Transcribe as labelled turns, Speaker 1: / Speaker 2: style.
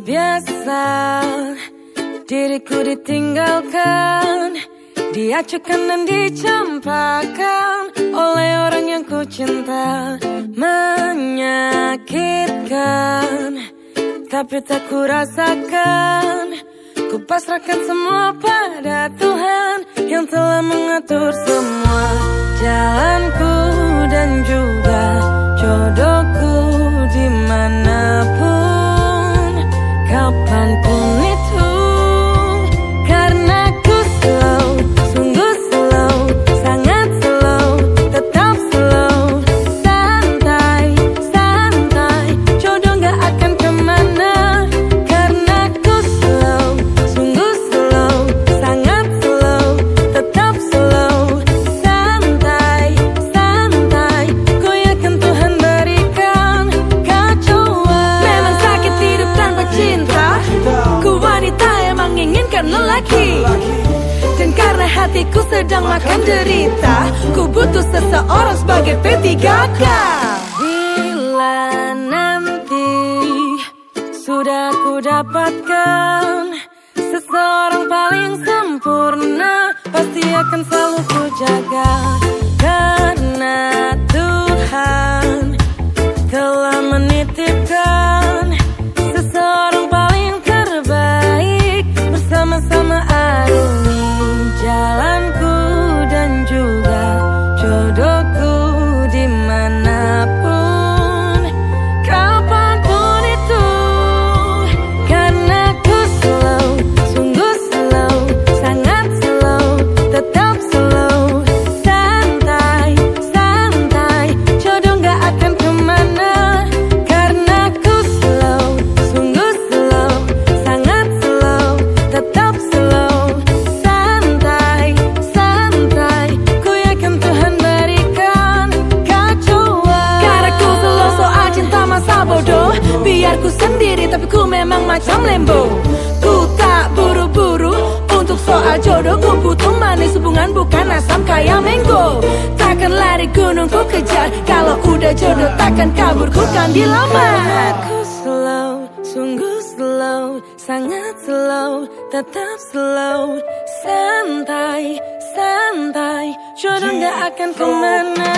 Speaker 1: biasa. Diriku ditinggalkan Diacukan dan dicampakkan Oleh orang yang ku cinta. Menyakitkan Tapi tak ku rasakan. Ku pasrahkan semua pada Tuhan Yang telah mengatur semua hatiku sedang makan derita Ku butuh seseorang sebagai P3K Bila nanti Sudah ku dapatkan Seseorang paling sempurna Pasti akan selalu tapi ku memang macam lembo ku tak buru-buru untuk soal jodoh. Ku butuh manis hubungan bukan asam kayak mango. Takkan lari gunung ku kejar. Kalau udah jodoh takkan kabur. Ku kan dilamar aku slow sungguh slow sangat slow tetap slow. Santai santai jodoh gak akan ke mana